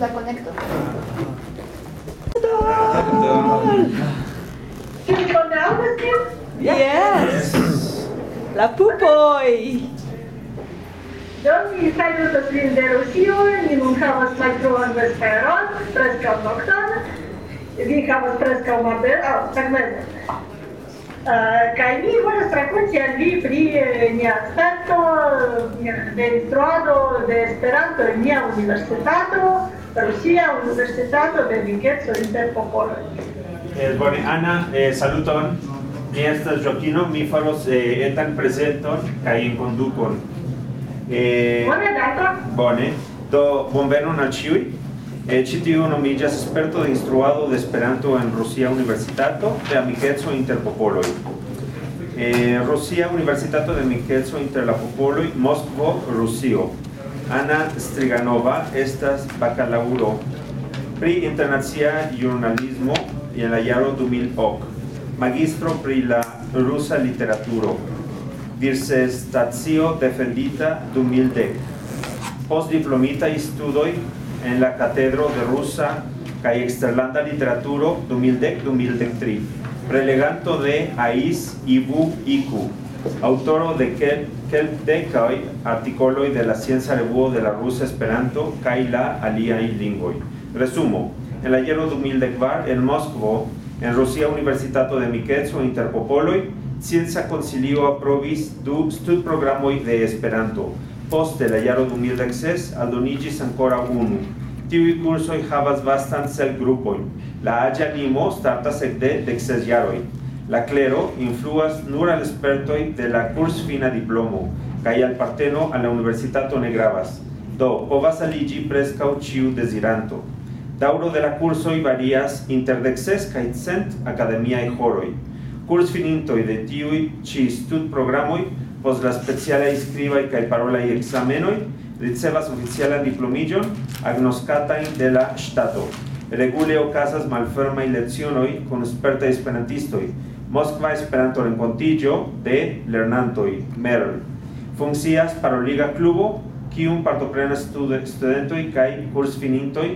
la conecto. Yes. La pupoi. Do mi salutas vin de Rusio, ni nun havas malfruan vesperon, preskaŭ nokton, vi havas preskaŭ malbela, tagmeze. Kaj mi volas rakonti al vi pri nia aspekto de instruado de Esperanto en nia universitato, Rusia Universitato de Amikeco inter popoloj. Eh, bone, Ana, eh, saluton. Mi estas Joaquino, mi faros eh, etan presenton kaj en kondukon. Eh, bone, dankon. Bone. Do, bonvenon al ĉiuj. Eh, ĉi tiu nomiĝas de instruado de Esperanto en Rusia Universitato de Amikeco inter popoloj. Eh, Rusia Universitato de Amikeco inter la popoloj, Moskvo, Rusio. Ana Striganova estas bacalauro pri internacia jurnalismo en la jaro 2008 magistro pri la rusa literaturo dirse stazio defendita 2010 post diplomita studoi en la catedro de rusa kai exterlanda literaturo 2010-2013 preleganto de AIS Ibu Iku autoro de quel decai articoloi de la ciencia revuo de la rusa Esperanto kai la alia lingvoi. Resumo: en la jaro 2010 en Moskvo, en Rusia Universitato de Mikeco Interpopoloi, ciencia concilio aprovis du studprogramoj de Esperanto. Poste la jaro 2016 aldonigis ancora unu. Tiui kursoj havas vastan celgrupojn. La aĝa limo startas ekde dekses jaroj. La clero influas nur al espertoi de la cursfina diplomo, cae al parteno a la universitato ne gravas. Do, povas aligi prescau ciu desiranto. Dauro de la cursoi varias inter dexes kaj cent academiae horoi. Curs finintoi de tiui ci stud programoi pos la speciala iscriba i kai parola i examenoi ricevas oficiala diplomigion agnoscatain de la stato. Regule malferma i lecionoi con esperta esperantistoi, Moskva Esperanto renkontiĝo de lernantoj Merl. Funkcias paroliga klubo, kiun partoprenas stud studentoj kaj kursfinintoj.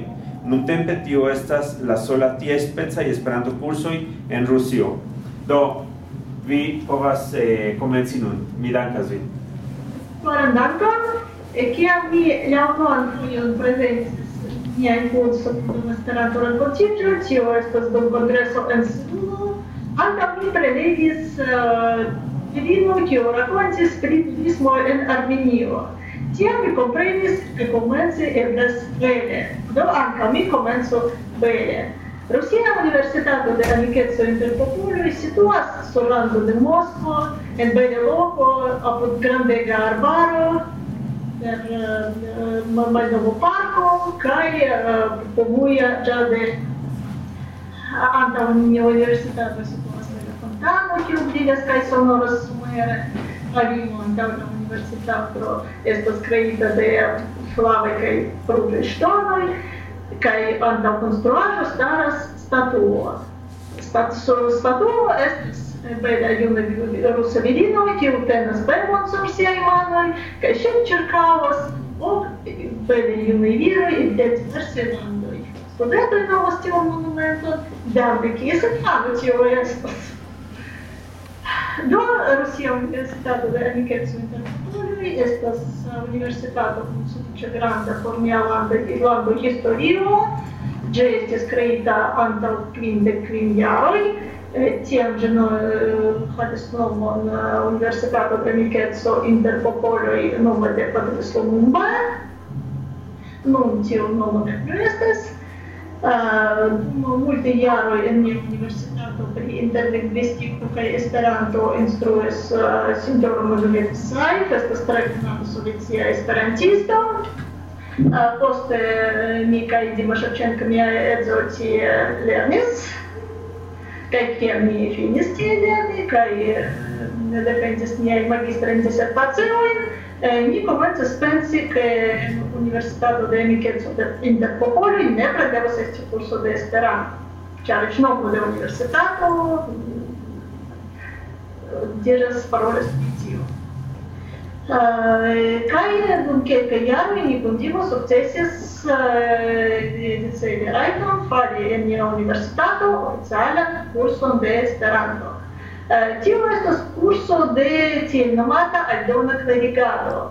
Nuntempe tio estas la sola tia specaj Esperanto-kursoj en Rusio. Do, vi povas eh, komenci nun. Mi dankas vin. Bonan dankon. Kiam vi e la unuan fojon prezentis niajn kursojn dum Esperanto renkontiĝo, tio estas dum kongreso en Suduno, Antaŭ mi prelegis eh, filino, uh, kiu rakontis pri turismo en Armenio. Tiam mi comprenis che komence eblas bene. Do ankaŭ mi comenzo bene. Rusia Universitato de Amikeco Interpopuloj situas sur rando de Moskvo en bene loco, apud grandega arbaro per uh, eh, malnovo parco, kai uh, eh, Pomuia già de Anta mia universitato kiu brigas kai sonoras sumere, avimo anta universitato estas creita de flave kaj ruĝaj ŝtonoj kaj antaŭ konstruaĵo staras statuo. Statuo estas bela juna rusa virino, kiu tenas bebon sur siaj manoj kaj ŝin ĉirkaŭas ok belaj junaj viroj de diversaj landoj. Studentoj novas tiun monumenton, damne kies infano tio estas. Do Rusio Universitato de Amikeco Internatuloj estas universitato kun sufiĉe granda por mia nederlanda irlando historio. Ĝi estis kreita antaŭ kvindek kvin jaroj. Tiam ĝi havis nomon Universitato de Amikeco inter popoloj nome de Patrice Lumumba. Nun tiu nomo ne plu estas. Uh, multe jaroj en mia universitato pri interlingvistico kaj Esperanto instruis uh, Sinjoro Mazoviec Saif, estas tre konata sovetia esperantisto. Uh, poste mi kaj Dima Ševčenka, mia edzo, tie lernis. Kaj kiam mi finis tie lerni, kaj ne defendis niaj magistrajn disertaciojn, mi komencis pensi ke Universitato de Amikeco Interpopoloj nepre devas esti kurso de Esperanto, ĉar eknomo de universitato diras paroles pri tio. Uh, Kaj dum kelkaj jaroj ni kutime sukcesis uh, rajton fari en nia universitato oficialan kurson de Esperanto. Тема estas curso de tiel nomata aldona klerigado.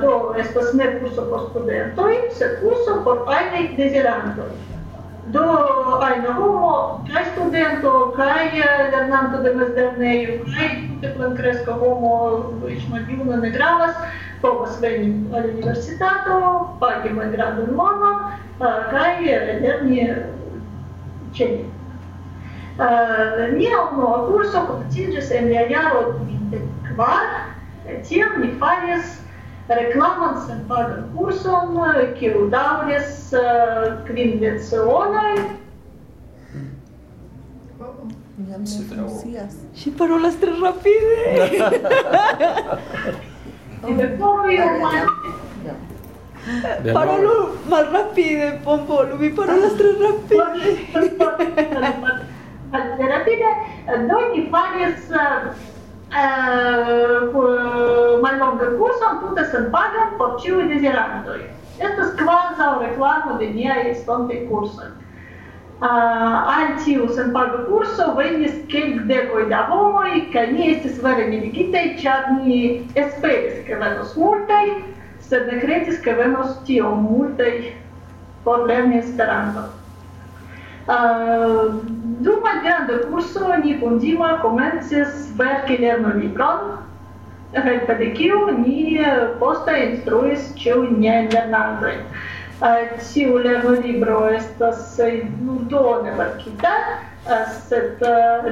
Do estas ne curso por studentoj, sed curso por ajnaj dezirantoj. Do ajna homo kaj studento kaj lernanto de mezlernejo kaj tute plenkreska homo eĉ maljuna ne gravas povas veni al universitato pagi malgrandan monon kaj lerni ĉe ni. Eh, mia unua curso komenciĝis en la jaro 2004 tiam mi faris reklamon senpagan kurson kiu daŭris eh, kvin lecionoj Jam ŝi funkcias. Ŝi parolas tre rapide. Yeah. Parolo mal rapide, Pompolo, mi parolas tre rapide malrapide do ni faris uh, mallonga kurson tute senpaga por ĉiuj dezirantoj. Estas kvazaŭ reklamo de niaj estontaj kursoj. Uh, al tiu senpaga kurso venis kelkdekoj da homoj kaj ni estis vere miligitaj, ĉar ni esperis, ke venos multaj, sed ne kredis, ke venos tiom multaj por lerni Esperanton. Uh, Dum malgranda curso ni comences komencis verki lernolibron, helpe de kiu ni eh, poste instruis ĉiujn niajn lernantojn. Eh, tiu lernolibro estas eh, duone verkita, sed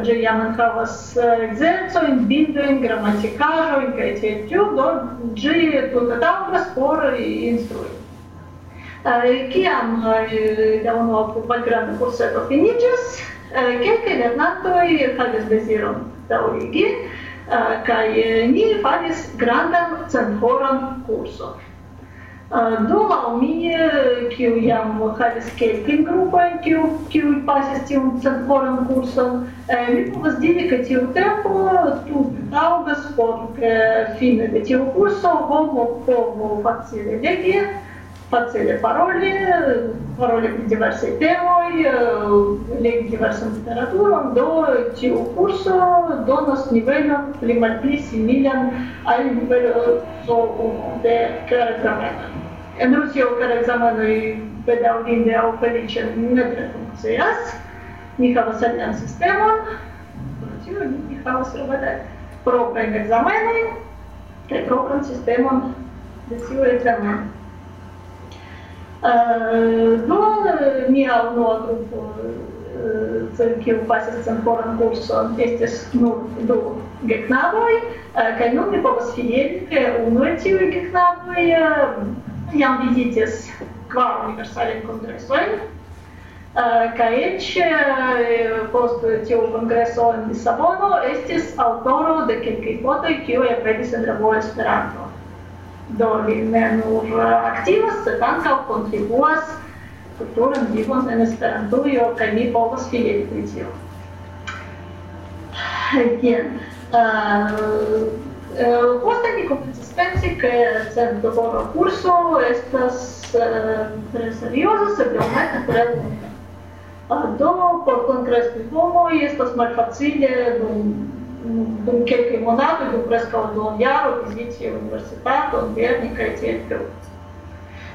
ĝi jam enhavas ekzercojn, bildojn, gramatikaĵojn kaj tiel tiu, do ĝi tute taŭgas por instrui. Kiam la unua malgranda kurseto finiĝas, kelkaj lernantoj havis deziron daŭrigi, kaj ni faris grandan centhoran kurson. Do la mi, kiu jam havis kelkajn grupojn, kiu kiu pasis tiun centhoran kurson, mi povas diri, ke tiu tempo tute taŭgas por ke fine de tiu kurso homo povu facile legi, пациент пароли, пароли при диверсии первой, э, лег диверсия литературам, до чио курсо, до нас а не примапис и милям, а и нивелю со де карекзамена. Енрусио карекзамену и педагогин де ауфеличен не трефункция аз, нихава сальян система, противо нихава срабадај. Проблем екзамени, те проблем системом да си екзамен. Eh, Do eh, mia unua grupo eh, sen kiu pasis senkoran kurson estis nur du geknaboj kaj nun mi povas fieri ke unu el tiuj geknaboj jam vizitis kvar universalajn kongresojn kaj eĉ post tiu kongreso en Lisabono estis aŭtoro de kelkaj fotoj kiuj aperis en revuo Esperanto. Do li ne nur aktivas, sed ankaŭ kontribuas kulturan vivon en Esperantujo kaj mi povas fideli pri tio. Jen. Poste mi komencis pensi ke centhora kurso estas tre serioza, sed iomete tre. Do, por konkresti homoj estas malfacile dum Дункерке ему надо, Дубровского Доньяру, визите университета, Берника и Тельфилд.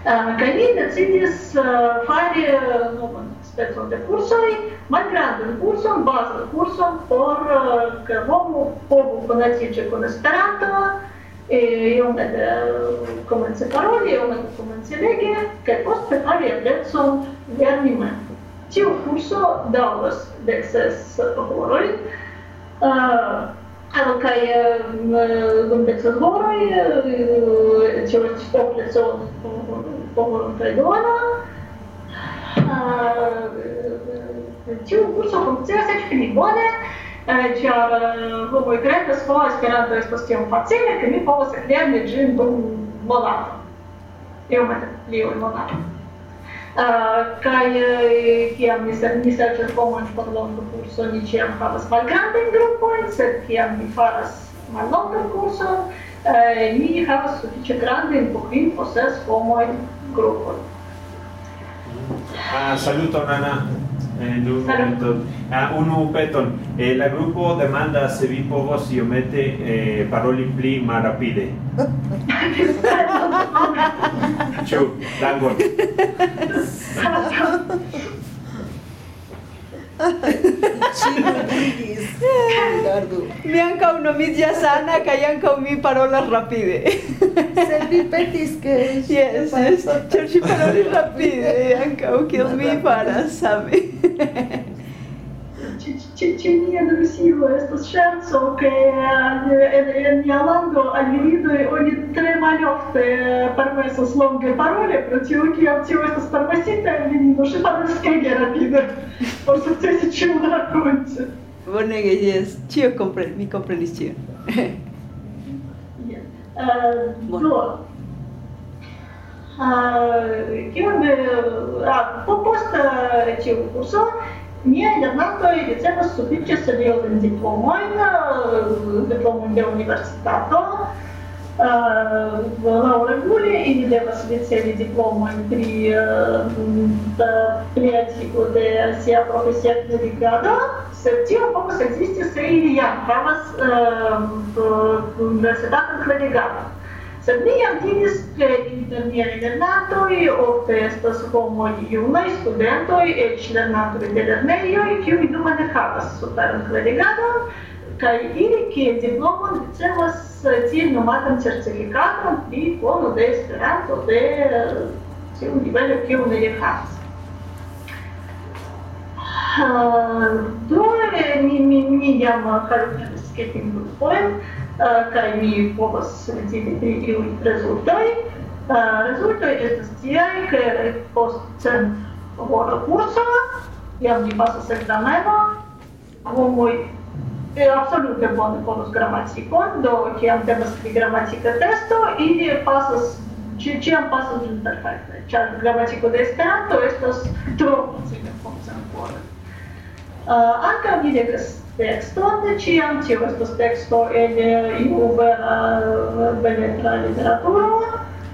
Камина цидис фари номен спецом де курсой, мальгранден курсом, базовым курсом, пор э, кому побу фанатичек он эсперанто, и он это э, коменце пароли, он это коменце леге, как пост препари адрецом верниме. Тио курсо даулас дексес хорой, Anka je Gumbeca zgoraj, čez Popljeco pogon predona. Цілу курсу функція не буде, чар гумой крека спала спірантою з постійно фацилі, кемі повоса хлібний джин був монатом. І у мене лівий монатом. kaj kiam mi mi serĉas homojn por longa kurso, ni ĉiam havas malgrandajn grupojn, sed kiam mi faras mallongan kurson, mi havas sufiĉe grandajn po kvin, po ses homojn grupon. Ah, saluto, Nana. En un momento. Ah, unu peton. Eh, la grupo demanda se vi povos iomete eh, paroli pli malrapide. Ĉu, dankon. Mi ankaŭ nomiĝas Ana kaj ankaŭ mi parolas rapide. Se vi petis ke Yes, yes. Ĉar ŝi parolis rapide ankaŭ kiel mi faras same. Ĉe nia admisivo estas ŝanco, ke eh, en nia lando al virinoj oni tre malofte eh, permesas longe paroli, pro tio kiam tio estas permesita al virino, ŝi parolas ege rapide por sukcesi ĉiun rakonti. Bonege, jes, ĉio mi komprenis ĉion. Eh, do, имаме по-проста че курса, ние едната и децата с отлича сериозен дипломой на дипломния университета. Лаура Гули и Лева Светцели диплома при приятели годе сия професията на Лигада. Съртива по съдисти са и я, права с председател на Лигада. Sed mi jam diris, ke inter miaj lernantoj ofte estas homoj junaj studentoj, eĉ lernantoj de lernejoj, kiuj dume ne havas superan klerigadon, kaj ili kiel diplomon ricevas eh, tiel nomatan certifikaton pri kono de Esperanto de eh, tiu nivelo, kiu ne havas. Ah, Do, mi, mi, mi jam karakteristikis poem, kaj mi povas decidi pri iuj rezultoj. Rezultoj estas tiaj, ke post cent hora kurso, jam mi pasas ekzamenon, homoj absolute bone konas gramatikon, do kiam temas pri gramatika testo, ili pasas Ci ciam pasas interfajte, ĉar gramatiko de Esperanto estas tro facile funkciankore. Uh, ankaŭ mi dekas texto, de ciam tio estos texto en eh, iu eh, vera beletra literaturo,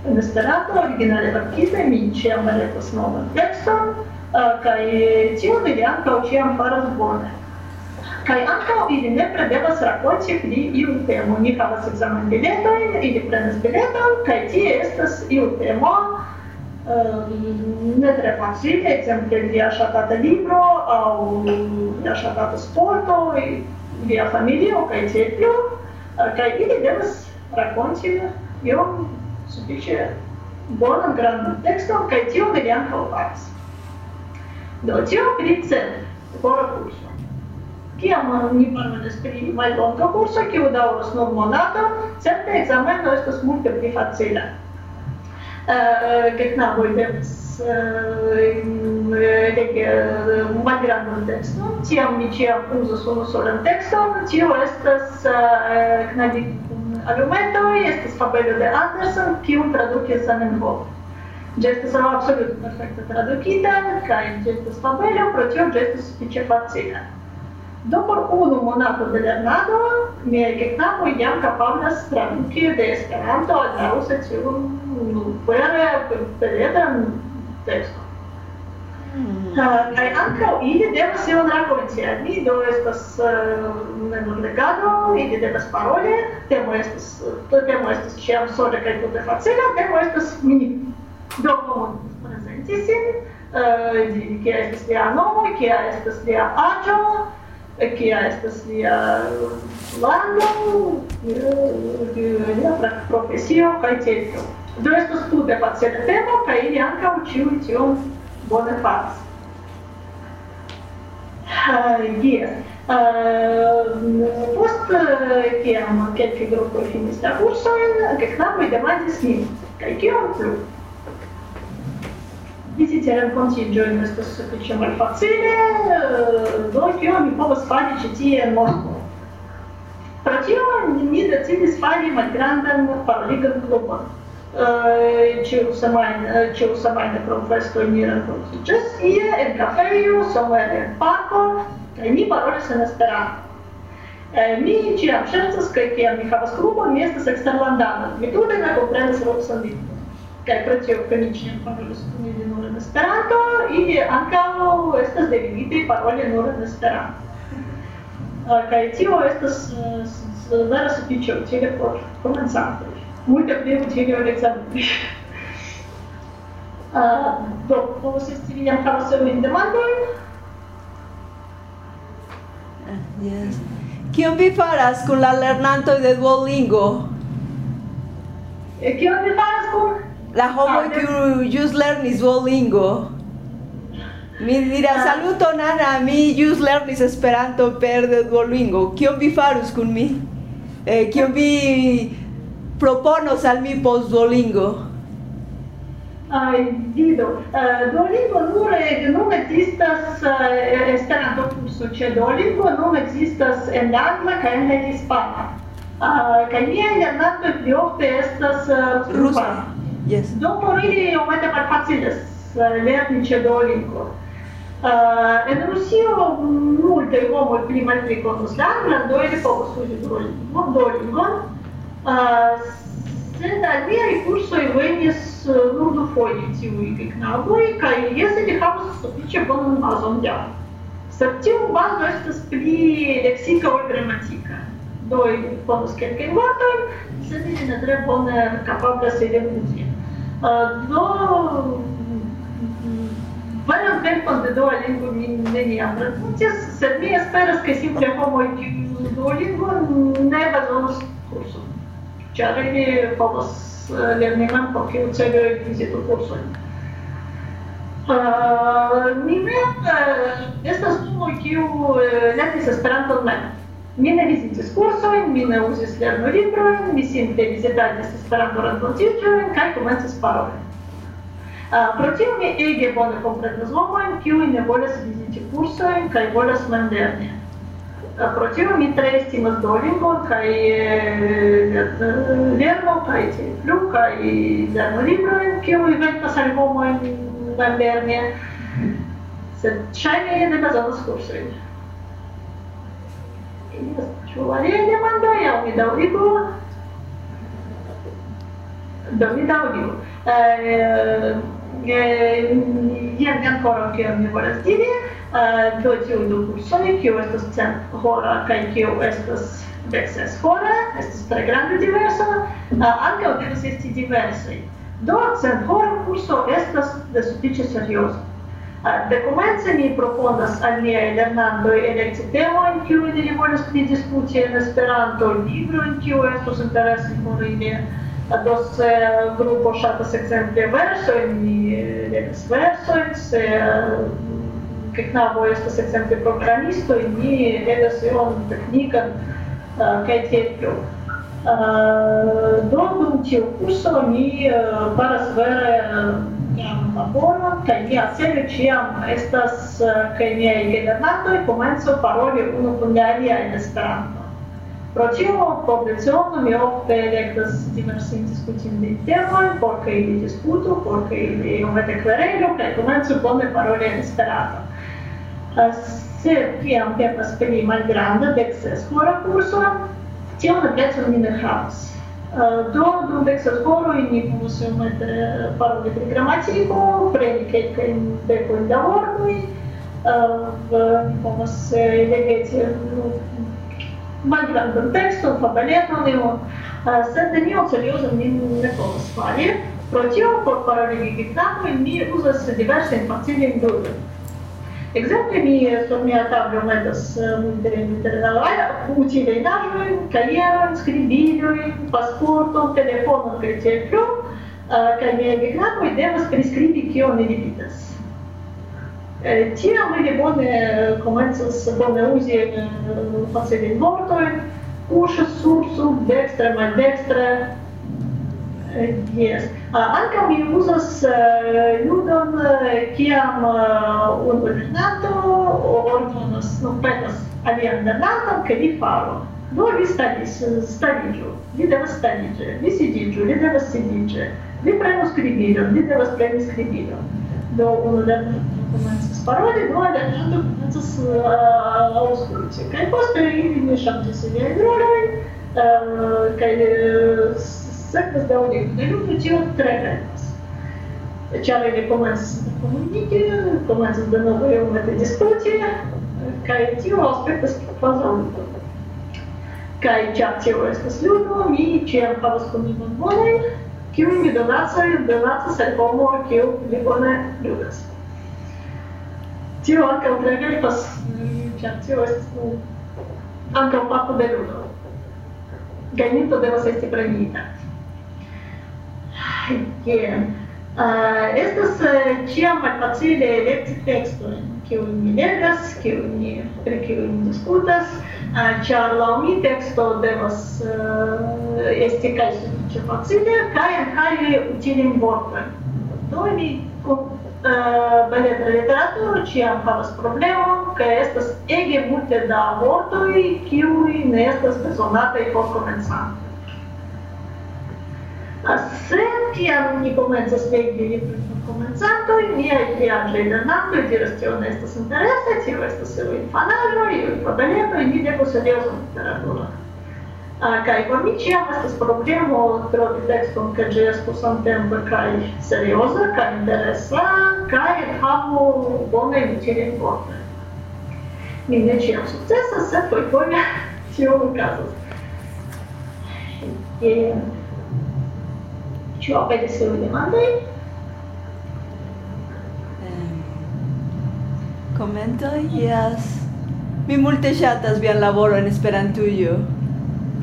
en Esperanto, originale verkite, mi ciam elektos novan texton, eh, kaj tio ili ankaŭ ciam faras bone. Kaj ankaŭ ili nepre devas rakonti pri iu temo. Ni havas ekzamen ili prenas bileton, kaj tie estas iu temo, Ehm, ne tre facile, exemple, via ŝatata libro aŭ via ŝatata sporto, via familio kaj tiel plu, kaj eh, ili devas rakonti iom sufiĉe bonan grandan tekston kaj tio mi ankaŭ faris. Do tio pri cent por kurso. Kiam ni parolas pri mallonga kurso, kiu daŭras nur monaton, certe ekzameno estas multe pli facila. Eh, genau, eh, in dem in rege malgranda teksto, tiam mi ĉiam uzas unu solan tekston, tio estas eh, argumentoj, estas fabelo de Anderson, kiun tradukis Zamenhof. Ĝi estas absolute perfekte tradukita kaj ĝi estas fabelo, pro tio ĝi estas sufiĉe facila. Do por unu monato de lernado, miaj geknapoj jam kapablas traduki de Esperanto al tiun vere beletan tekston. Kaj hmm. ankaŭ ah, ili devas ion rakonti al mi, do estas memorlegado, ili devas paroli, temo estas temo estas ĉiam sola kaj tute facila, temo estas mi. Do prezentis sin, ah, kia estas lia nomo, kia estas lia aĝo, kia estas lia lando, lia profesio kaj tiel Do estos tute facila temo kaj ili ankaŭ ĉiuj tion bone faras. Yes. Post kiam kelkaj grupoj finis la kursojn, geknaboj demandis min, kaj kion plu? di titera contigio in questo sufficio malfacile, do io mi povas fari ĉi tie morto. Pro tio mi decidis fari malgrandan paroligan klubon. Ĉiu semajn, ĉiu semajn profesto ni renkontiĝas ie en kafejo, somere en parko, kaj ni parolis en Esperanto. Mi ĉiam ŝercas kaj kiam mi havas klubon, mi estas eksterlandano. Mi tute ne komprenas rusan lingvon. Kaj pro tio feliĉe parolis kun ili Esperanto, ili ankaŭ estas devigite paroli nur en Esperanto. Kaj tio estas vera sufiĉe utile por komencantoj. Multe pli utile ol ekzamenoj. Do, povas esti vi jam havas iujn demandojn? Yes. Kion vi faras kun la lernantoj de Duolingo? Kion vi faras kun La homo Ah, kiu jus lernis Duolingo. Mi diras Ah. saluto nana, mi jus lernis Esperanto per Duolingo. Kion vi farus kun mi? Eh, kion vi proponos al mi post Duolingo? Ai, vido. Uh, Duolingo nur nun existas uh, Esperanto kurso ĉe Duolingo nun existas en la angla kaj en la hispana. Uh, kaj miaj lernantoj pli ofte estas uh, Rusa. Yes. Doctorii au mai facile să lernice Duolingo. În Rusia multe omul prima tricotul slang, la doilea folosul Duolingo. Duolingo sunt admiri cursul Ivenis nu доходите у их наука, если хотите вступить в Amazon дел. Септил базу это спли лексиковая грамматика. Doi, bonus quelques votos, să ne întrebăm capabilă să le muzim. Ah, Do Varios tempon de Duolingo mi neniam renkontis, sed mi esperas, ke simple homoj kiu Duolingo ne bezonas kurson. Ĉar ili povas lerni mem por kiu celo vizitu kursojn. Mi ah, mem ah, estas homoj kiu eh, lernis Esperanton mem. Минали с курсовен, минало се с лерновибровен, мислим тези задания с парамборантонцирчовен, кај комент се спаровен. Противни еге боне по предназломоен, кило и не воля с видите курсовен, кај воля с мандерне. Противно ми трести мас долинго, кај е, е, е, лерно, кај теплю, кај лерновибровен, кило и вен пасальвомоен мандерне. Се чајме е доказано с курсовен. Čuvarija ne man dojao mi da. Do mi da uvijekula. eh, jen koro kio mi volas diri, do tiu du kursoj, kio estas cent hora kaj kio estas deses hora, estas tre grande diverso, ankaŭ devas esti diversaj. Do cent hora kurso estas de sufiĉe serioza. Decumenții proponas al miaj lernantoj elekcitemojn, kiuj ili volas pridiskuti en Esperanto, librojn, kiuj estus interese por ili. Do se grupo ŝatas ekzemple versojn, ni legas versojn, se knabo estas ekzemple programistoj, ni legas ion teknikan kaj tiel plu. Do dum tiu kurso ni faras vere laboron, kaj mia celo ĉiam estas, eh, kaj miaj gelernantoj komencu paroli unu kun la alia en Esperanto. Pro tio, pobleciono mi ofte elektas diversajn diskutindajn temojn, por ke ili diskutu, por ke ili iomete kverelu, kaj komencu bone paroli en Esperanto. Eh, se kiam temas pri malgranda dek ses hora kurso, tiam eblecon mi ne havas. до других созбору и не мусим это пароли преграмматику, преники деколь доворный, в помощь легете mai grand contextul, fabalietul meu, se denio serioză din nefolosfare, protiv, por paralelizitacului, mi uză se diverse în parții din două. egzemplėmi, tuomet apgametas mūsų treniruoja, utiliai dažnai, karjeram, skrydiniui, pasportu, telefonu, kriterijų, kad negignamui dėvas priskrydi kion įvykitas. Tie mane bone komandos bone uzė pasilin mortoj, už sursų, dextra, maldextra, Yes. Uh, ankaŭ mi uzas uh, ludon uh, kiam uh, unu lernanto ordonas, nu, petas alian lernanton, ke li faru. Do li stariĝu, li devas stariĝi, li sidiĝu, li devas sidiĝi, li prenu skribilon, li devas preni skribilon. Do unu lernanto komencas paroli, dua lernanto komencas uh, aŭskulti. Kaj poste ili ne ŝanĝis iliajn rolojn, uh, kaj uh, sekvas daŭre dideliu pro tio tre gravas. Ĉar ili komencas komuniki, komencas denove iomete diskuti, kaj tio aspektas kvazaŭ Kaj ĉar tio estas ludo, mi ĉiam havas kombinon bonajn, kiujn mi donacoj donacas al homo, kiu pli bone ludas. Tio ankaŭ tre helpas, ĉar tio estas ankaŭ parto de ludo. Gajninto devas esti premita. Jen. Uh, estas uh, tiam malfacile elekti tekstojn, kiujn mi legas, kiujn mi pri kiujn diskutas, uh, ĉar laŭ mi teksto devas uh, esti kaj sufiĉe facile kaj enhavi utilajn vortojn. Do mi kun uh, beletra literaturo ĉiam havas problemon, kaj estas ege multe da vortoj, kiuj ne estas bezonataj por komencanto. Se tiam ni komencas legi librojn komencantoj, niaj viaĝaj lernantoj diras, tio ne estas interese, tio estas iuj infanaĵoj, iuj fabelentoj, ni devus serioza literaturo. Ah, kaj por mi ĉiam estas problemo trovi tekston, ke ĝi estu samtempe kaj serioza, kaj interesa, kaj enhavu bonajn utilajn vortojn. Mi ne ĉiam sukcesas, sed fojfoje tio okazas. Yeah. Ĉu aperis iuj demandoj? Ehm, Commentoj? Yes. Mi multe ŝatas vian laboron en Esperantujo.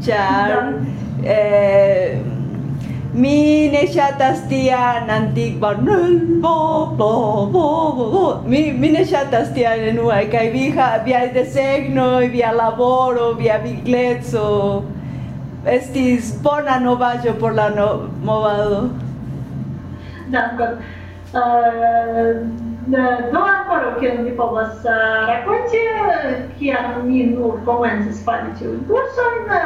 Ĉar eh, mi ne ŝatas tian antikvan bo bo bo bo bo mi mi ne ŝatas tian enuaj kaj via viaj desegnoj via laboro via vigleco estis bona novaĵo por la no, movado. Dankon. Uh, do ancora che non vi povas uh, racconti che hanno mi nur comences fare tiu curso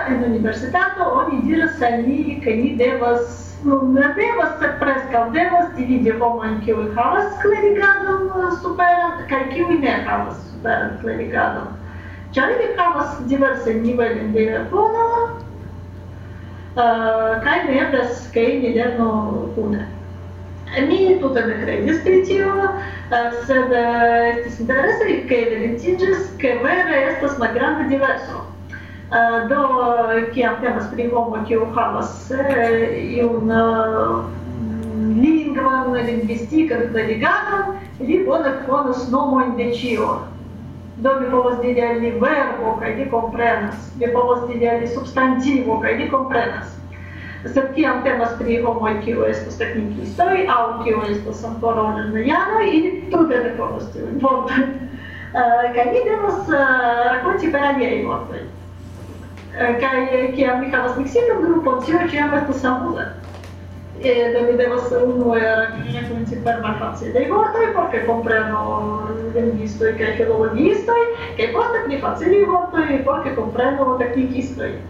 in uh, universitato oni diras al mi che ni devas ne devas se preskaŭ devas dividi homojn kiuj havas klerigadon uh, superan kaj kiuj ne havas superan klerigadon ĉar ili havas diversajn nivelojn de pono Eh, kaj ne eblas ke ni lernu kune. Mi tute ne kredis pri tio, eh, sed eh, estis interese ke evidentiĝis ke vere estas malgranda diverso. Do, kiam temas pri homo kiu havas iun lingvan, lingvistikan klarigadon, li bone konas nomojn de ĉio do mi povas diri al li verbo kaj li komprenas, mi povas diri al li substantivo kaj li komprenas. Sed kiam temas pri homoj kiu estas teknikistoj aŭ kiu estas ankoraŭ lernejanoj, ili tute ne povas tiujn vortojn. Kaj mi devas eh, rakonti per aliaj vortoj. Eh, kaj eh, kiam mi havas miksitan grupon, tio ĉiam estas samule e deve essere un nuovo che cominci per vacanze dei vortoi perché comprano il visto e che lo visto e che posta che faccio i vortoi perché comprano такие кистой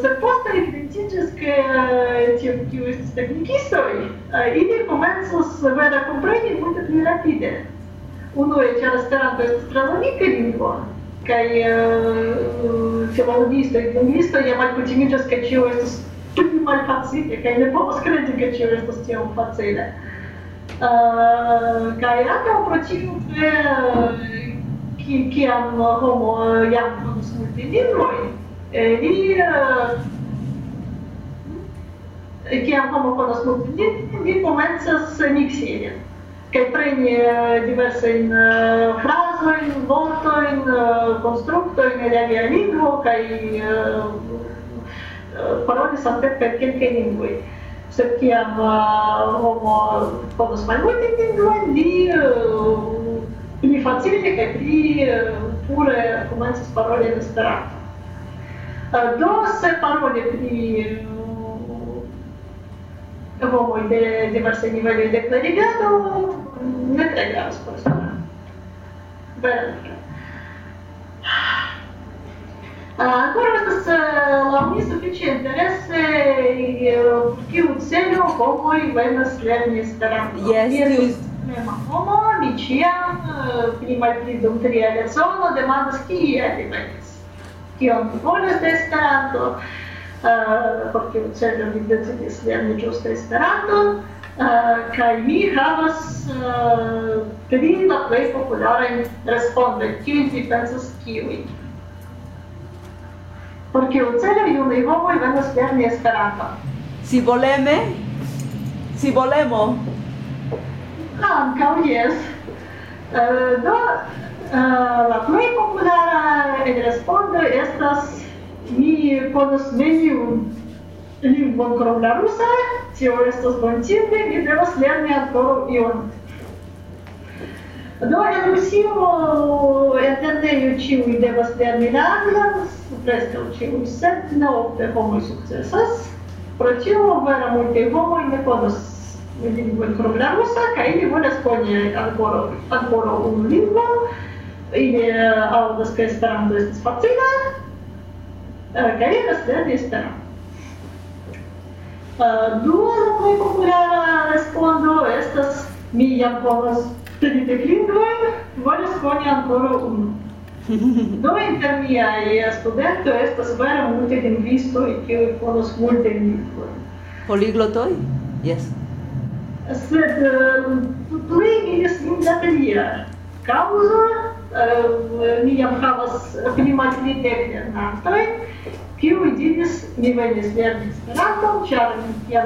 se posta identiske eh, tio kiu estis teknikistoj eh, ili komencos vere kompreni multe pli rapide. Unue ĉar Esperanto estas tre logika lingvo kaj filologistoj eh, lingvistoj ja malkutimiĝas ke ĉio estas tu mai fațite, că ne poți crede un ce este să o fațire. Ca era ca o procentă chiar homo i-am produs multe din noi. Eli chiar homo cunoscut din, din moment să se mixeze. Că prinde diverse în frază, în vortă, în constructă, în lingua, lingvo, că пароли салфетка Кенкенингуэй. Все-таки я полос мальмой и не фацильника, и э, э, пуре куманцы с пароли э, на старах. До се пароли при homo de diverse niveluri de clarigat, не trebuia răspunsul. Bine. ancora estas laŭmi sufiĉe interese kiu celo homoj venas lerni Esperanton. Yes, tiu sistema homo, mi ĉiam pli malpli dum tria leciono demandas kie li venis. Kion mi volas de Esperanto, por kiu celo vi decidis lerni ĝuste Esperanton. kai mi havas tri la plej popularajn respondojn, kiujn vi pensas kiujn. Porque o celo iunui homoj venos lerni Esperanton. Si voleme? Si volemo? Ankaŭ jes. Uh, eh, do uh, la plej populara respondo estas mi konas neniun lingvon krom la rusa, tio estas bontinde, mi devas lerni ankoraŭ ion. Do en Rusio etende ĉiuj devas lerni la anglan, preskaŭ ĉiuj, sed ne ofte homoj sukcesas. Pro tio vera multaj homoj ne konas lingvojn programos kaj ili volas koni ankoraŭ ankoraŭ unu lingvon. Ili eh, aŭdas ke Esperanto estas facila eh, kaj iras lerni Esperanton. Eh, dua la plej populara respondo estas mi jam povas tridek lingvojn, volas koni ankoraŭ unu. Do inter miaj studentoj estas vere multe lingvistoj kiuj konas multe lingvojn. Poliglotoj? Yes. Sed plej mi min la alia kaŭzo um, mi jam havas pli malpli dek lernantojn, kiuj diris mi venis lerni Esperanton, ĉar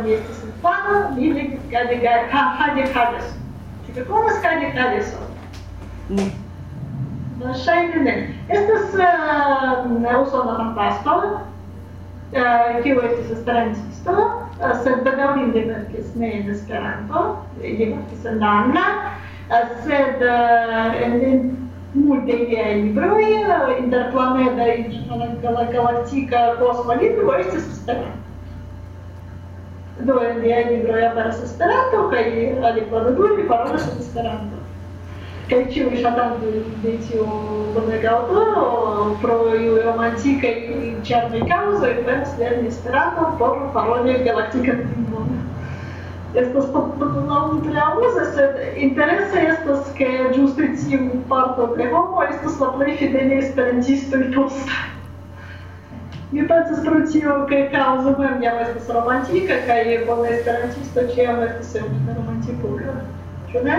mi estis infano, mi ne havis. Ĉu vi konas Kadi Kadison? Ne. Ne. Estas uh, usona fantasto, uh, kiu estis esperantisto, uh, sed bedaŭrinde verkis ne en Esperanto, li verkis en angla, sed en multe liaj libroj, interplaneda la galaktika kosma libro estis Esperanto. Do en liaj libroj aperas Esperanto kaj aliklaroduloj parolas Esperanto. Kaj ĉiuj ŝatanoj de tiu bonega aŭtoro pro iuj romantikaj ĉarmaj kaŭzoj venis el Esperanto por paroli galaktikan lingvon. Estas no tre amuza, sed interese estas ke ĝuste tiu parto de homo estas la plej fidelaj esperantistoj poste. Mi pensas pro tio ke kaŭzo mem jam estas romantika kaj bona esperantisto ĉiam estas romantikula. Ĉu ne?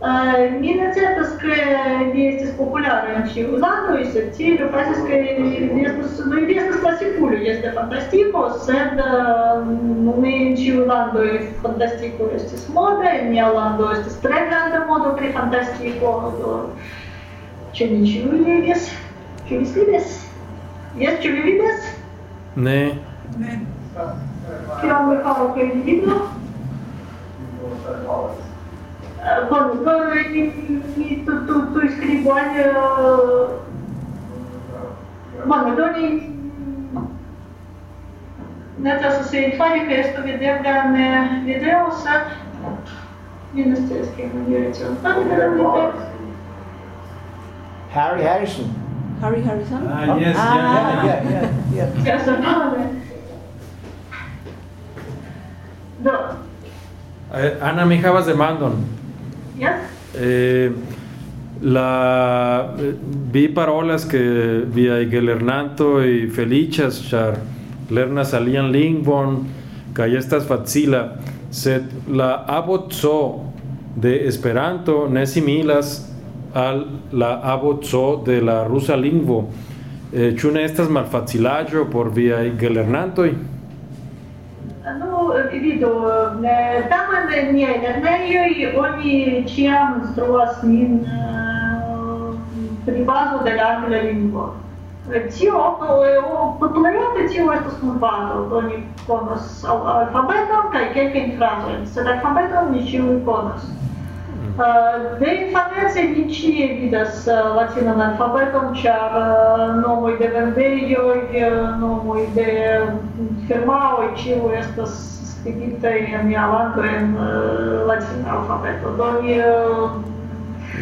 Минотековская весть из популярности узадуюся, те пасельская вест, ну, вест классикулю, ну, если фантастику, сед нынче уландуи фантастику есть с «Ну, моды, не уланду есть с тренда моду при фантастику, че не вес, че вес вес, вес че вес? Не. Не. Кирам Михайловка не видно? Vă tu, tu scriboani Macedonii Neteisų sveitvarį, kai esu vidėgame vidėjose, vienas tiesiog, man Harry Harrison. Harry Harrison? Uh, yes, ah. yeah, yeah, yeah, yeah. yes, I know. No. Uh, Anna Mija Mandon. Eh, la eh, vi parolas que via gelernanto y felichas char lernas alian lingvon estas facila sed la abotso de esperanto ne similas al la abotso de la rusa lingvo eh, ĉu ne estas malfacilaĵo por viaj gelernantoj видел, э, там она не, она ее и он чем строас мин э, прибазу даля для него. Те, э, популярны те, что смутбазу, то не конус алфабетом, как какие фразы. С алфабетом ничего не конус. Де информация ничие вида с латином алфабетом, чар новой де вендерио, новой де фирмао, чего это scripite în ialaturi, în eh, latin uh, Doi...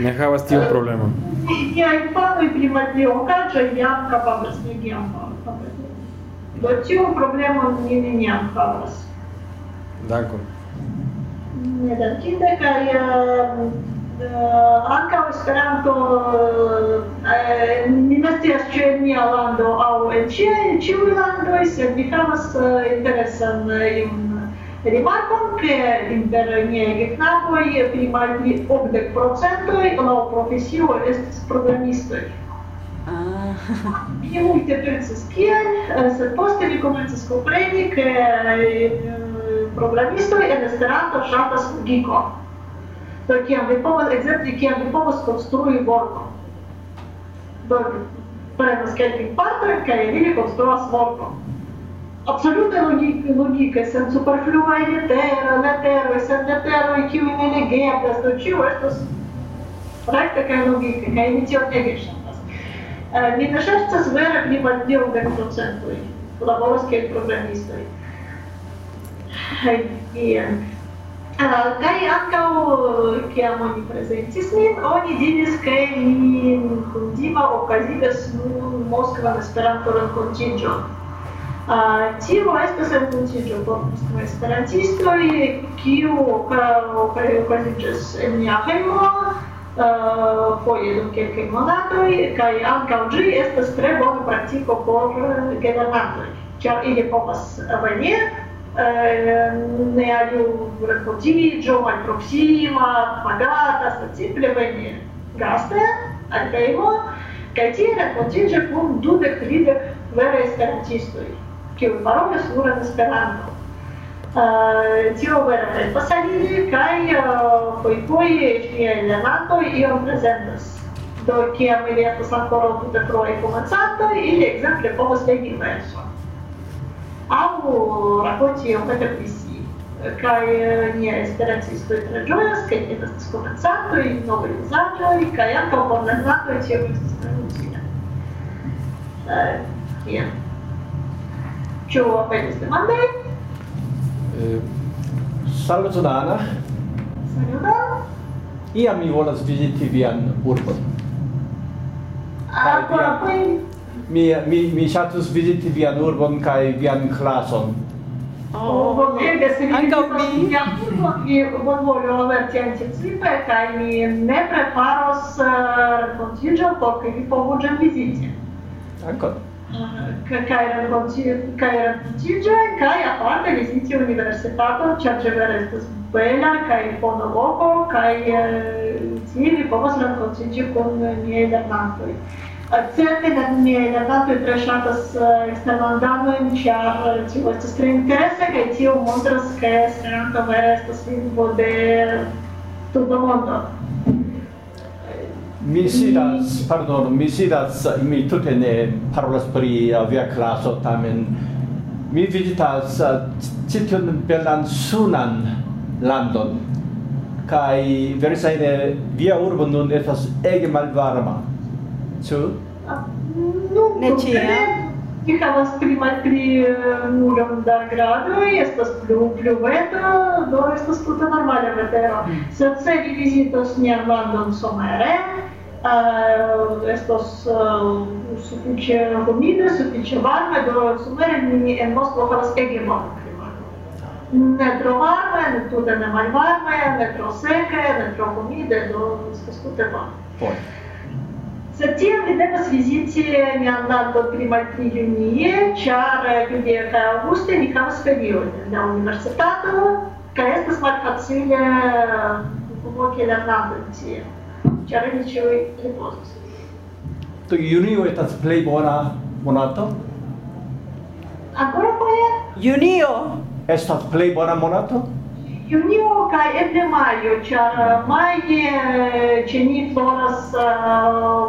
Не хава стил проблема. Я и пану и приматил, как же я jam не гемба. До чего проблема не меня капабас? Дакор. Не да, кида uh, я ankaŭ Esperanto mi ne scias ĉu en mia lando aŭ en ĉiuj ĉiuj landoj, sed mi havas eh, interesan iun Remarcăm că internie Gecnacoi primari 80% la o profesie este programistori. E multe părți schieni, se poate recomanzi scoprini că programistori în esperanto ŝatas logiko. Do kiam vi povas, ekzemple, kiam vi povas konstrui vorton. Do prenas kelkajn partojn kaj ili konstruas vorton. абсолютной логикой, логикой сенсуперфлюа или терра, на терра, сендетерра, и имени гепта, случилось, то Right, такая логика, я не тем не вижу. Минашевцев vera privaldėjo gan procentui, laboros kaip programistui. E, kai ankaŭ kiam oni prezentis min, oni diris, ke ni kundima okazivas nun Moskvan Esperanto renkontiĝon. Tio estas renkontiĝo por esperantistoj, kiu okaziĝas en nia hejmo, foje dum kelkaj monatoj, kaj ankaŭ ĝi estas tre bona praktiko por gelernantoj, ĉar ili povas veni ne aliu renkontiĝo malproksima, pagata, simple veni gaste al hejmo, kaj tie renkontiĝi kun dudek, tridek veraj esperantistoj kiun parolas nur en Esperanto. Uh, tio vere pasalili kaj eh, uh, fojfoje ŝiaj lernantoj iom prezentas. Do kiam ili estas ankoraŭ tute fruaj komencantoj, ili ekzemple povas legi verson. Aŭ rakonti iomete pri si. Kaj eh, nia esperantistoj tre ĝojas, kaj estas komencantoj, novaj uzaĵoj, kaj ankaŭ por lernantoj tio estas tre utila. Uh, yeah. Ĉu aperis demandoj? Eh, salve Zodana. Saluton. Iam mi volas viziti vian urbon. Ah, por apreni. Mi mi mi ŝatus viziti vian urbon kaj vian klason. Oh, oh bone, ankaŭ mi jam bonvolu averti anticipe kaj mi ne preparos renkontiĝon por ke vi povu ĝin viziti. Dankon kaj renkontiĝoj kaj aparte viziti universitaton, ĉar ĝevere estas bela kaj bona loko kaj ili povas renkontiĝi kun niaj lernantoj. Certe da miei lernantoj tre ŝatas eksterlandanojn, ĉar tio estas tre interese kaj tio montras ke Esperanto vere estas lingvo de mondo Mi sidas, pardon, mi sidas, mi tute ne parolas pri uh, via classo, tamen mi visitas uh, belan sunan landon, kai verisaine via urbo nun etas ege malvarma. Ĉu? Nu, ne ĉiam. Ni havas pli malpli nulon uh, da gradoj, estas plu pluveta, do estas tute normala vetero. Mm. Sed se vi vizitos landon somere, Uh, estos uh, sufiĉe humida, sufiĉe varma, do somere ni en Moskvo havas ege malvarma Ne tro varme, ne tute ne malvarme, ne tro seke, ne tro humide, do estas tute varme. Sed tiam mi devas viziti mian landon pli malpli junie, ĉar julie kaj aŭguste ni havas ferion en la universitato kaj estas malfacile kunvoki lernantojn tie ĉar ni ĉiuj ripozas. Do junio estas plej bona monato? Ancora foje? Junio. Estas plej bona monato? Junio kaj eble majo, ĉar maje ĉe ni floras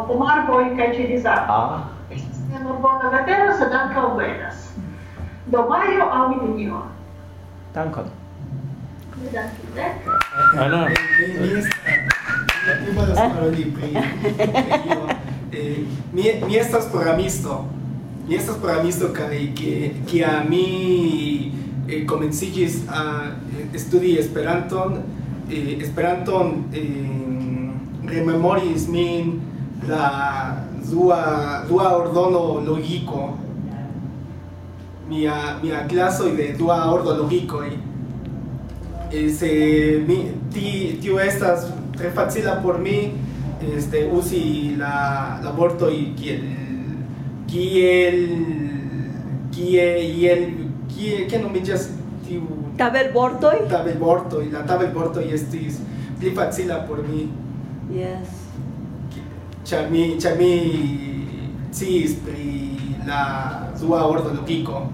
pomarboj uh, kaj ĉirizaroj. Ah. Estas ne nur bona vetero, sed ankaŭ belas. Do majo aŭ junio. Dankon. Dankon. Ana. Io vado a fare libri. Eh, mi, mi estas programisto. Mi estas programisto kaj ke kia mi eh, komenciĝis a eh, studi Esperanton, eh, Esperanton eh, rememoris min la dua dua ordono logiko mia mia claso de dua ordo logiko eh, se mi ti tio estas Rifaxila por mí, este, Uzi la, la aborto y Kiel, Kiel, Kiel, Kiel, Kiel, ¿qué no me dices? Tabel Bortoy. Tabel Bortoy, la Tabel Bortoy estis, Rifaxila por mí. Yes. Chami, chami, sí, pri la sua ordo loquico.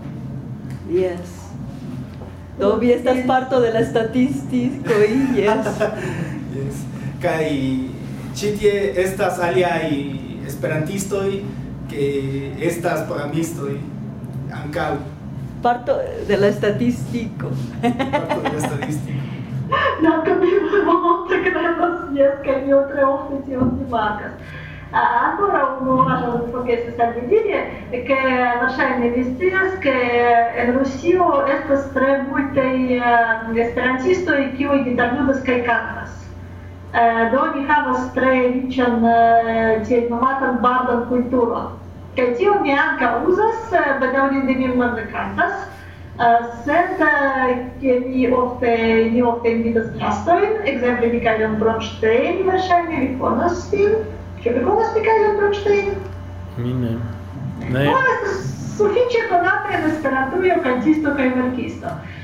Yes. Do vi estas parto de la statistico, yes. yes. kai citie estas aliai esperantistoi que estas programistoi ankaŭ parto de la estatistico parto de la estatistico não temos outra que não conheço, que é outra oficina de marcas. Agora, ah, um важен porque se sabe dizer que naša investicija, que en Rusio estas tre i eh, esperantistoj, kiuj determinas kaj kantas. Eh, do ni havas tre riĉan eh, tiel nomatan bardan kulturon. Kaj tio ni ankaŭ uzas, eh, bedaŭrinde mi malkantas, sed ke ni ofte ni ofte invitas gastojn, ekzemple Mikaelon Bronstein, verŝajne vi konas vin. Ĉu vi konas Mikaelon Bronstein? Mi ne. Ne. Estas sufiĉe konata en Esperantujo kantisto kaj verkisto.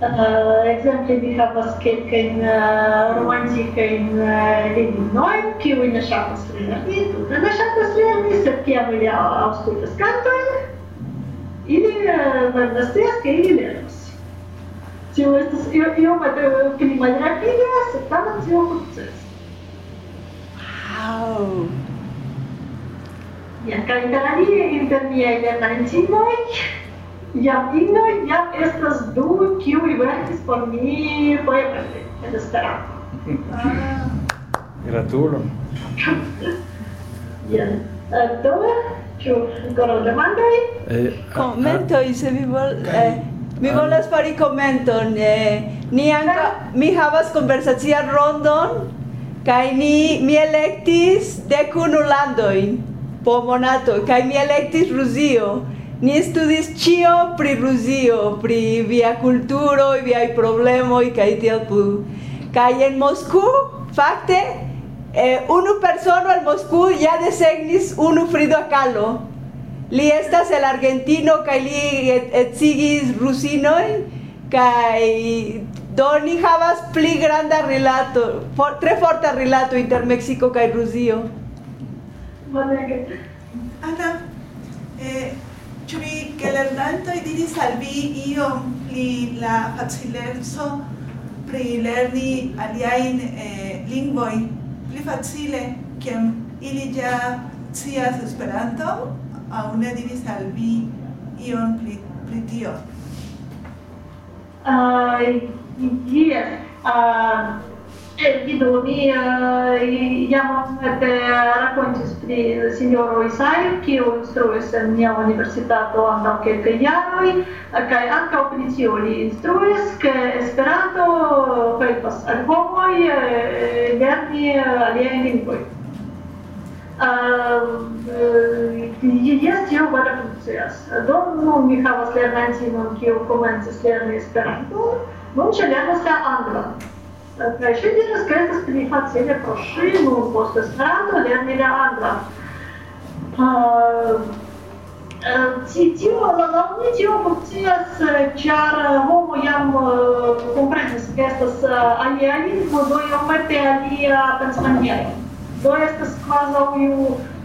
exemple, Havaskelken romantiken Levinoi, ki v naša posrednji, tudi naša posrednji, Srpija velja avstrijska é ili Mardasesca ili Leros. Tinha uma prima maravilha, você estava tinha uma Wow. Ja, kaj dalje in da mi je Iatinoj ja estas du, kiuj verkis por mi poemojn en Esperanto. Gratulo. Jen. Eh, Do, ĉu ankoraŭ demandoj? Eh, eh, ah, Komentoj, ah. se vi vol... Mi ah. volas fari komenton. Ni anca mi havas konversacian rondon kaj ni mi elektis dekunu landojn po monato kaj mi elektis Rusio. Ni studis cio pri Rusio pri via kulturo y via problemo y kai tiel pu kai en Moscú fakte eh, unu persono en Moscú ya desegnis unu Frido Kahlo li estas el argentino kaj li etsigis rusinoj kaj do ni havas pli granda rilato for, tre forta rilato inter Meksiko kaj Rusio Bonege. Ana, eh, Ĉu vi ke lernantoj diris al vi iom pli la facileco pri lerni aliajn eh, lingvojn pli facile kiam ili ja scias Esperanton aŭ ne diris al vi ion pli pri tio? Uh, yes. Uh, Ce, ghidul mie, i-am te racontis pri signoro Isai, kiu instruis en mia universitato antaŭ kelkaj jaroj, kaj ankaŭ pri tio li instruis, ke Esperanto helpas al homoj lerni aliajn lingvojn. Jes, tio bone funkcias. Do nun mi havas lernantinon, kiu komencis lerni Esperanton, nun ŝi lernas la anglan. Trecerile cred că spinifațiile proșimul, postestradul, le andra. Țitiu, la nu țitiu puțin să ceară omul i-am comprenit că este să alianismul, doi omete alia pentru maniere. Doi este să quasi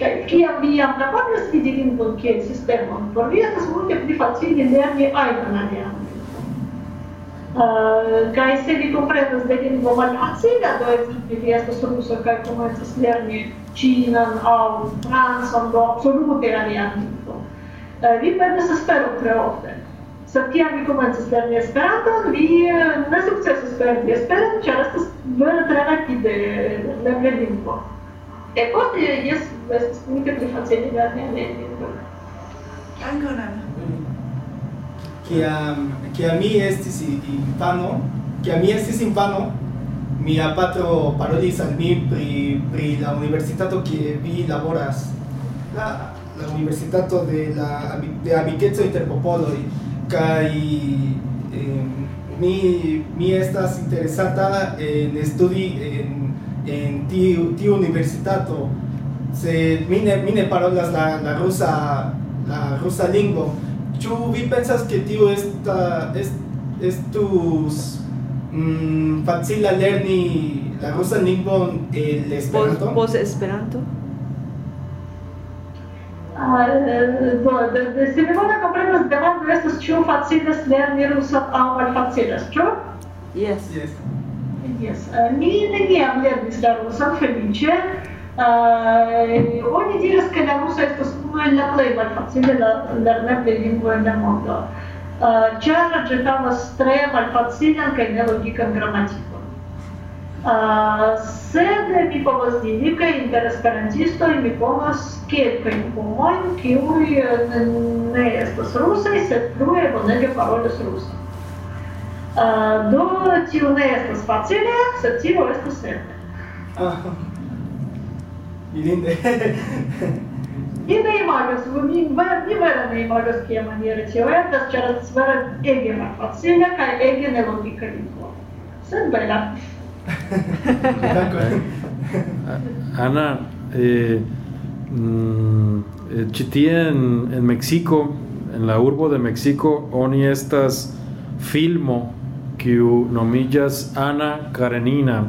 Kaj kiam vi jam laboros vidi lingvon kiel sistemon, por vi estas multe pli facile lerni ajnan alian. Uh, kaj se vi komprenas de lingvo malfacila, do ekzemple vi estas ruso kaj komencas lerni ĉinan aŭ francan, do absolute alian lingvo. Uh, vi perdas esperon tre ofte. Sed kiam vi komencas lerni Esperanton, vi ne sukcesis perdi Esperon, ĉar estas vere tre rapide lerni lingvo. E alian lingvo. Dankon, Anna. che a che a mi estis infano che a mi estis infano mia patro parolis al mi pri pri la universitato che vi laboras la la universitato de la de amikeco interpopolo kai eh, mi mi estas interesata en studi en en tiu tiu universitato se mine mine parolas la la rusa la rusa lingvo Ĉu vi pensas ke tio esta est estus mm, facila lerni la rusan lingvon el Esperanto? Pos, pos Esperanto? Ah, do, de, se mi bone komprenas, demando estas ĉu facilas lerni rusan aŭ malfacilas, ĉu? Yes. Yes. Yes. Milline geam lernis darusa felice. Ogni diras che la rusa è costume la plej malfacile lernebla lingvo en la mondo. Ĉar ĝi havas tre malfacilan kaj nelogikan gramatikon. Sed mi povas diri, ke inter esperantistoj mi povas kelkajn homojn, kiuj ne estas rusaj, sed plue bonege parolas rusan. Do tio ne estas facile, sed tio estas certe. Ah. Irinde. Mi ne imagas, mi mi vere ne imagas kia maniere tio estas, ĉar estas vere ege malfacile kaj ege nelogika lingvo. Sed bela. Ana, eh, mm, ĉi tie en, en Mexico, en la urbo de Mexico, oni estas filmo kiu nomiĝas Ana Karenina.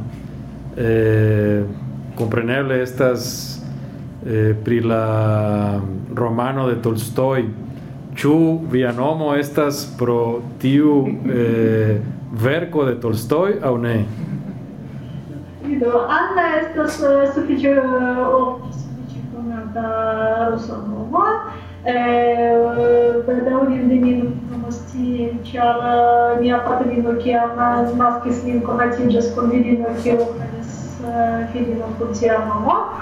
Eh, compreneble estas eh, pri la romano de Tolstoi. Ĉu via nomo estas pro tiu eh, verko de Tolstoi aŭ ne? Do, Anna estas uh, sufiĉe sufiĉe konata rusa nomo. Eh, bedaŭrinde mi Uh, atinge ela me apadrinhou que ela as mascas lincoln atinge as convidinhas que eu conheço filhinho por dia mamó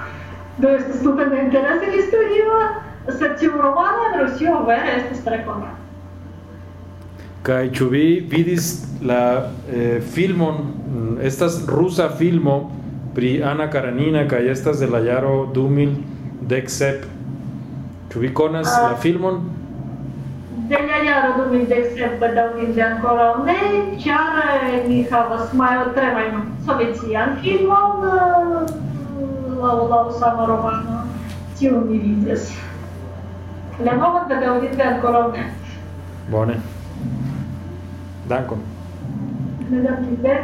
do estas tuta de interesse de historia septim romana en Rusio vere estas tre konata Kaj ĉu vi vidis la eh, filmon estas rusa filmo pri Ana Karenina kaj estas de la jaro 2017 Ĉu vi konas uh, la ah. filmon? Delia jaro du mil dek sep bedaŭrinde ankoraŭ ne, ĉar eh, mi havas maltremajn socian filmon laŭ uh, laŭ sama romano. tio mi vidas. La nova bedaŭrinde ankoraŭ ne. Bone. Dankon. Bedaŭrinde.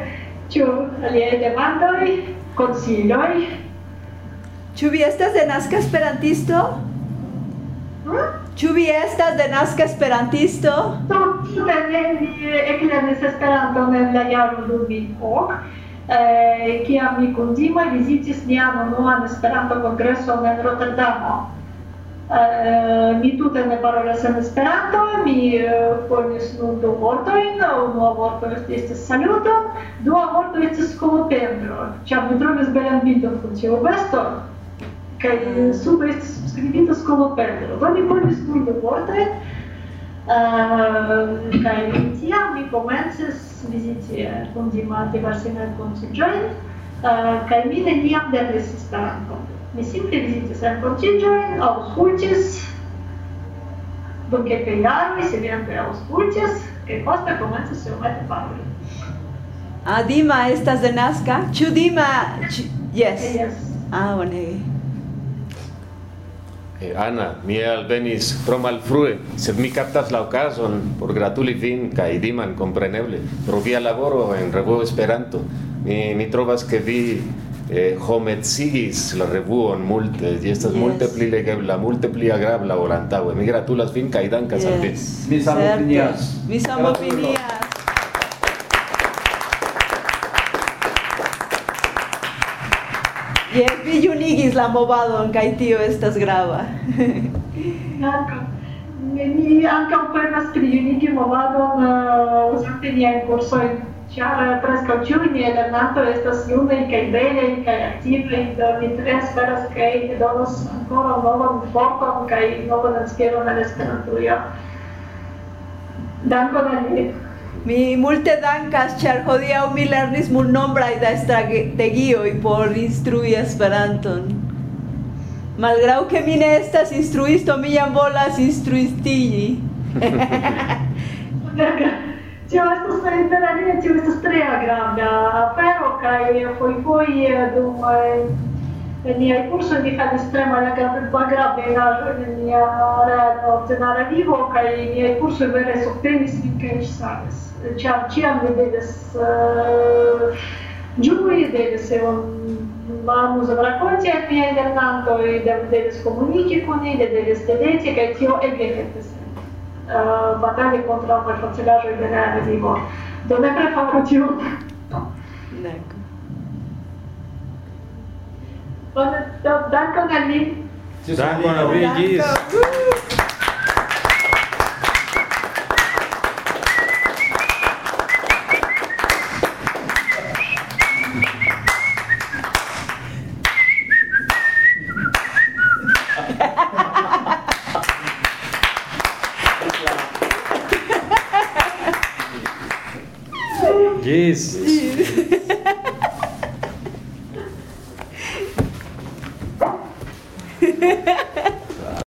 Ĉu aliaj demandoj, konsiloj? Ĉu vi estas denaska esperantisto? Hmm? Ĉu vi estas denaska esperantisto? Tute ne, mi eklernis Esperanton en la jaro eh, kiam mi kun Dimoj vizitis nian unuan Esperanto-kongreson en Rotterdamo. Eh, mi tute ne parolas en Esperanto, mi eh, konis nur du vortojn, unua vorto estis saluto, dua vorto estis skolopendro, ĉar mi trovis belan bildon kun tiu besto. Kaj sube estis subskribita skolopendro. Do mi konis nur du vortojn, Uh, kaj tiam mi komencis viziti kun Dima diversajn renkontiĝojn, uh, kaj mi neniam lernis Esperanton. Mi simple vizitis renkontiĝojn, aŭskultis, dum kelkaj jaroj silente aŭskultis, kaj poste komencis iomete paroli. Ah, Dima estas denaska? Ĉu Dima... ĉu- Yes. Yes. Ah, bonege. Eh, Ana, mi alvenis tro malfrue, sed mi captas la occasion por gratuli vin kaj diman compreneble pro via laboro en revuo Esperanto. Mi, mi trovas ke vi eh, homecigis la revuon multe, ĝi estas Yes. multe pli legebla, multe pli agrabla ol antaŭe. Mi gratulas vin kaj dankas al vi. Yes, Mi samopinias. Mi samopinias. realigis la movadon kaj tio estas grava. Mi ankaŭ penas pri unigi movadon eh, uzante niajn kursojn, ĉar eh, preskaŭ ĉiuj niaj lernantoj estas junaj kaj belaj kaj aktivaj, do mi tre esperas kaj donos ankoraŭ novan forton kaj novan esperon al Esperantujo. Dankon al Mi multe dankas, ĉar hodiaŭ mi lernis multnombraj da strategioj por instrui Esperanton. Malgraŭ ke mi ne estas instruisto, mi jam volas instruistigi. Tio estas per alia, tio estas tre agrabla afero kaj fojfoje dum eh, Ni kurso diha distrema nekaj Zagreb ena življenja realno cena ravivo, kaj ni kurso vere so tenisnike in sales. Čam čijam je dedes, džuji dedes je on mamu za vrakonci, et mi je nanto i da dedes komuniki kuni, da dedes tedeci, kaj tio egehetes. Batalje kontra malfacelažo i vene ravivo. Do ne prefaru tio. Nek. Dank aan Aline. Dank aan Aline.